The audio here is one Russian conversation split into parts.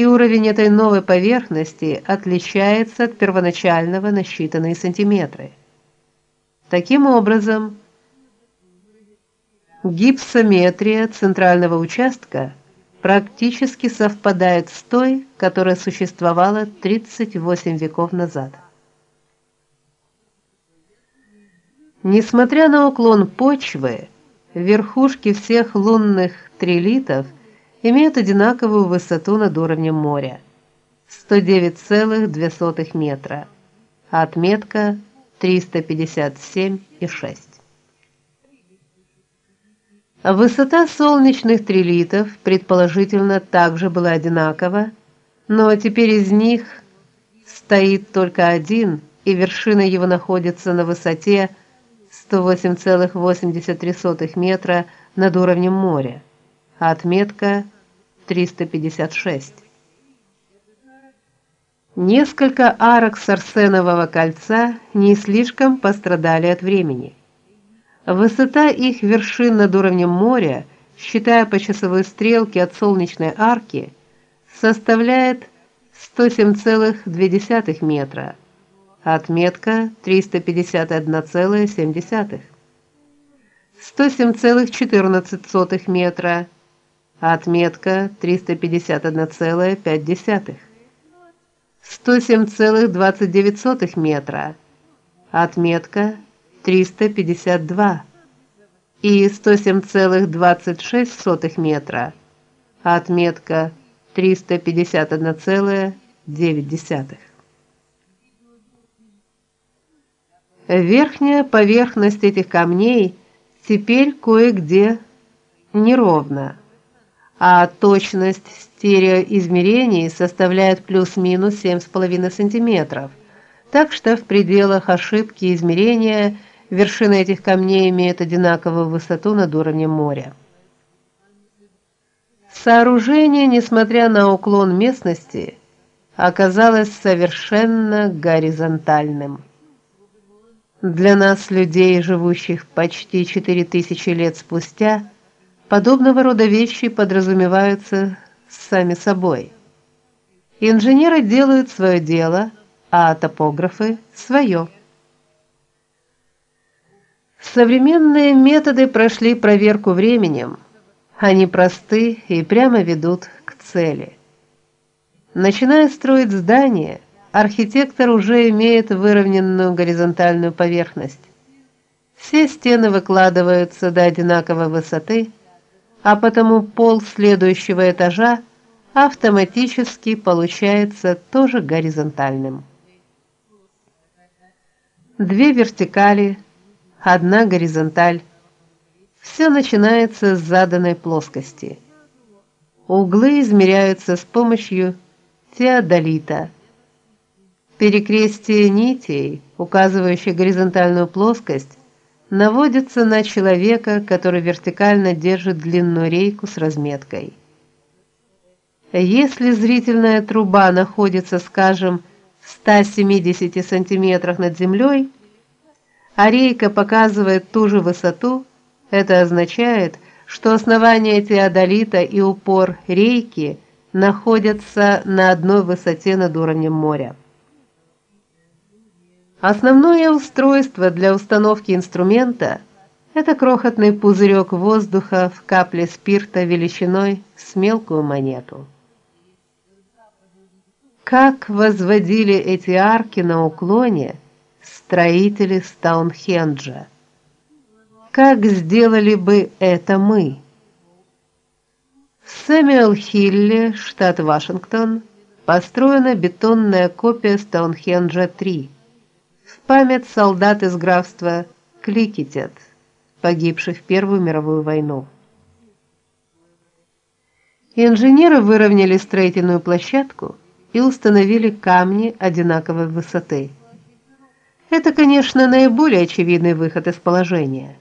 и уровень этой новой поверхности отличается от первоначального на считанные сантиметры. Таким образом, гипсометрия центрального участка практически совпадает с той, которая существовала 38 веков назад. Несмотря на уклон почвы, верхушки всех лунных трилитов имеют одинаковую высоту над уровнем моря 109,2 метра, а отметка 357,6. Высота солнечных трилитов предположительно также была одинакова, но теперь из них стоит только один, и вершина его находится на высоте 108,83 метра над уровнем моря, отметка 356. Несколько арок Сарсенового кольца не слишком пострадали от времени. Высота их вершин над уровнем моря, считая по часовой стрелке от солнечной арки, составляет 107,2 метра. Отметка 351,7. 107,14 метра. Отметка 351,5. 107,29 метра. Отметка 352 и 107,26 метра. Отметка 351,9. Верхняя поверхность этих камней теперь кое-где неровна, а точность стереоизмерений составляет плюс-минус 7,5 см. Так что в пределах ошибки измерения – Вершины этих камней имеют одинаковую высоту над уровнем моря. Сооружение, несмотря на уклон местности, оказалось совершенно горизонтальным. Для нас, людей, живущих почти 4000 лет спустя, подобного рода вещи подразумеваются сами собой. Инженеры делают свое дело, а топографы свое. Современные методы прошли проверку временем. Они просты и прямо ведут к цели. Начиная строить здание, архитектор уже имеет выровненную горизонтальную поверхность. Все стены выкладываются до одинаковой высоты, а потому пол следующего этажа автоматически получается тоже горизонтальным. Две вертикали – одна горизонталь. Все начинается с заданной плоскости. Углы измеряются с помощью теодолита. Перекрестие нитей, указывающих горизонтальную плоскость, наводится на человека, который вертикально держит длинную рейку с разметкой. Если зрительная труба находится, скажем, в 170 сантиметрах над землей, а рейка показывает ту же высоту, это означает, что основание теодолита и упор рейки находятся на одной высоте над уровнем моря. Основное устройство для установки инструмента это крохотный пузырек воздуха в капле спирта величиной с мелкую монету. Как возводили эти арки на уклоне, строители Стоунхенджа. Как сделали бы это мы? В Сэмюэл-Хилле, штат Вашингтон, построена бетонная копия Стоунхенджа-3 в память солдат из графства Кликетет, погибших в Первую мировую войну. Инженеры выровняли строительную площадку и установили камни одинаковой высоты. Это, конечно, наиболее очевидный выход из положения.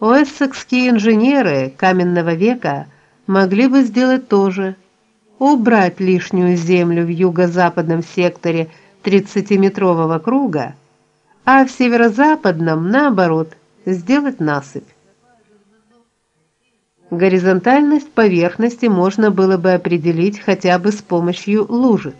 Уэссекские инженеры каменного века могли бы сделать то же: убрать лишнюю землю в юго-западном секторе 30-метрового круга, а в северо-западном наоборот сделать насыпь. Горизонтальность поверхности можно было бы определить хотя бы с помощью лужиц.